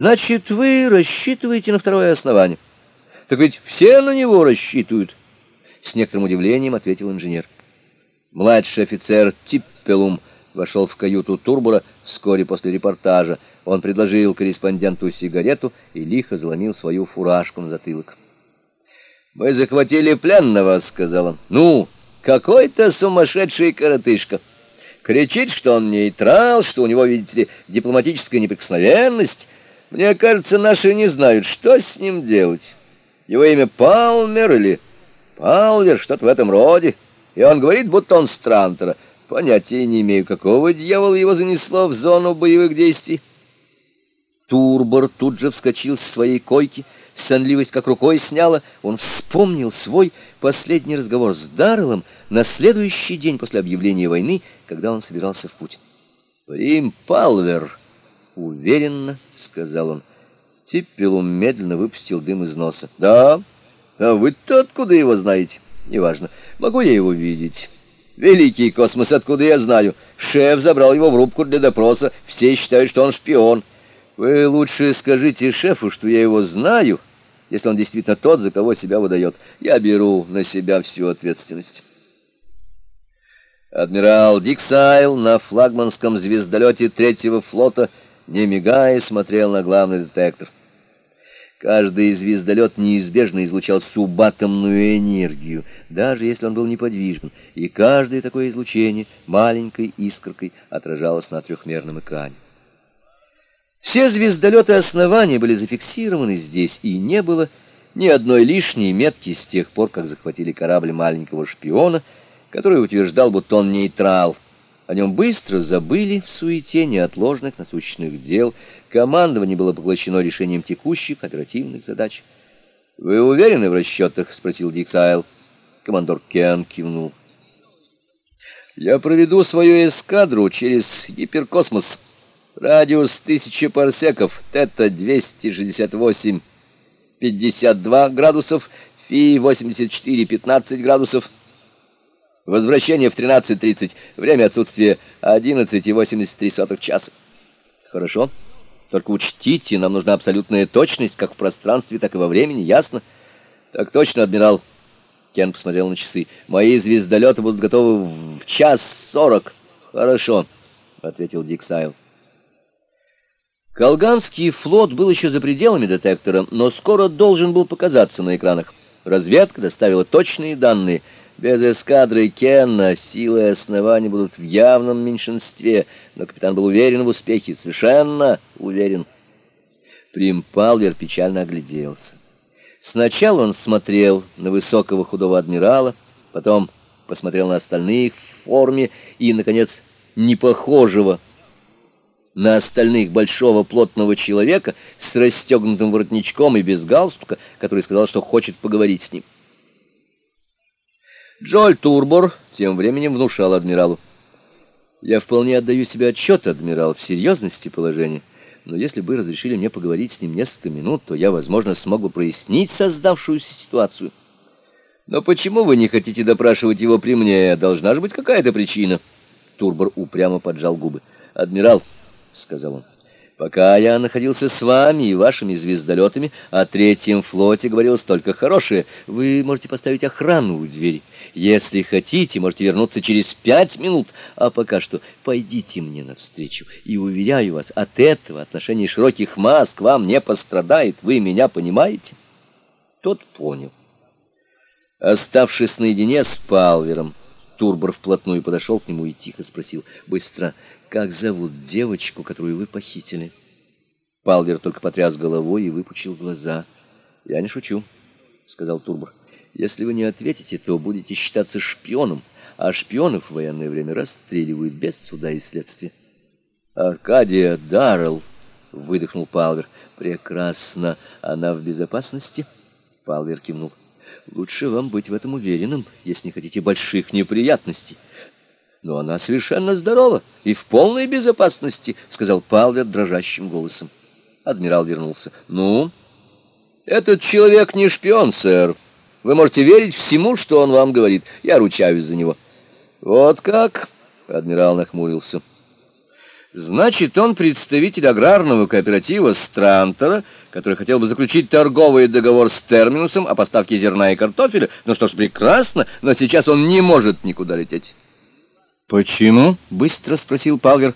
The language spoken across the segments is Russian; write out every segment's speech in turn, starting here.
Значит, вы рассчитываете на второе основание. Так ведь все на него рассчитывают. С некоторым удивлением ответил инженер. Младший офицер Типпелум вошел в каюту Турбора вскоре после репортажа. Он предложил корреспонденту сигарету и лихо заломил свою фуражку на затылок. «Мы захватили пленного», — сказал он. «Ну, какой-то сумасшедший коротышка. Кричит, что он нейтрал, что у него, видите ли, дипломатическая неприкосновенность». Мне кажется, наши не знают, что с ним делать. Его имя Палмер или Палвер, что-то в этом роде. И он говорит, будто он Странтера. Понятия не имею, какого дьявола его занесло в зону боевых действий. Турбор тут же вскочил с своей койки, сонливость как рукой сняла. Он вспомнил свой последний разговор с Дарреллом на следующий день после объявления войны, когда он собирался в путь. «Рим Палвер», «Уверенно», — сказал он. Типпелум медленно выпустил дым из носа. «Да? А вы-то откуда его знаете?» «Неважно. Могу я его видеть?» «Великий космос, откуда я знаю? Шеф забрал его в рубку для допроса. Все считают, что он шпион. Вы лучше скажите шефу, что я его знаю, если он действительно тот, за кого себя выдает. Я беру на себя всю ответственность». Адмирал Диксайл на флагманском звездолете третьего флота — не мигая, смотрел на главный детектор. Каждый звездолет неизбежно излучал субатомную энергию, даже если он был неподвижен, и каждое такое излучение маленькой искоркой отражалось на трехмерном экране. Все звездолеты основания были зафиксированы здесь, и не было ни одной лишней метки с тех пор, как захватили корабль маленького шпиона, который утверждал, будто он нейтрал — о нем быстро забыли в суете неотложных насущных дел. Командование было поглощено решением текущих оперативных задач. «Вы уверены в расчетах?» — спросил Диксайл. Командор Кен кивнул. «Я проведу свою эскадру через гиперкосмос. Радиус тысячи парсеков, тета 268, 52 градусов, фи 84, 15 градусов». Возвращение в 13.30. Время отсутствия 11.83 часа. Хорошо. Только учтите, нам нужна абсолютная точность, как в пространстве, так и во времени, ясно? Так точно, адмирал. Кен посмотрел на часы. Мои звездолеты будут готовы в час сорок. Хорошо, ответил Дик Сайл. Колганский флот был еще за пределами детектора, но скоро должен был показаться на экранах. Разведка доставила точные данные — без эскадры Кенна силы и основания будут в явном меньшинстве, но капитан был уверен в успехе, совершенно уверен. Прим Палвер печально огляделся. Сначала он смотрел на высокого худого адмирала, потом посмотрел на остальных в форме и, наконец, непохожего на остальных большого плотного человека с расстегнутым воротничком и без галстука, который сказал, что хочет поговорить с ним. Джоль Турбор тем временем внушал адмиралу. «Я вполне отдаю себе отчет, адмирал, в серьезности положения, но если бы разрешили мне поговорить с ним несколько минут, то я, возможно, смогу прояснить создавшуюся ситуацию». «Но почему вы не хотите допрашивать его при мне? Должна же быть какая-то причина». Турбор упрямо поджал губы. «Адмирал», — сказал он, — Пока я находился с вами и вашими звездолетами, о третьем флоте говорилось только хорошее. Вы можете поставить охрану у двери. Если хотите, можете вернуться через пять минут. А пока что пойдите мне навстречу. И уверяю вас, от этого отношение широких масс к вам не пострадает. Вы меня понимаете? Тот понял. Оставшись наедине с Палвером, Турбор вплотную подошел к нему и тихо спросил. «Быстро, как зовут девочку, которую вы похитили?» Палвер только потряс головой и выпучил глаза. «Я не шучу», — сказал Турбор. «Если вы не ответите, то будете считаться шпионом, а шпионов в военное время расстреливают без суда и следствия». «Аркадия Даррелл», — выдохнул Палвер. «Прекрасно. Она в безопасности?» Палвер кивнул. Лучше вам быть в этом уверенным, если не хотите больших неприятностей. Но она совершенно здорова и в полной безопасности, сказал Палвер дрожащим голосом. Адмирал вернулся. Ну, этот человек не шпион, сэр. Вы можете верить всему, что он вам говорит. Я ручаюсь за него. Вот как? Адмирал нахмурился. Значит, он представитель аграрного кооператива Странтера, который хотел бы заключить торговый договор с Терминусом о поставке зерна и картофеля. Ну что ж, прекрасно, но сейчас он не может никуда лететь. «Почему?» — быстро спросил Палгер.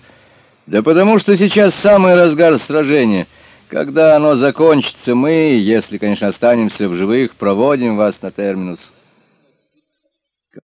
«Да потому что сейчас самый разгар сражения. Когда оно закончится, мы, если, конечно, останемся в живых, проводим вас на Терминус».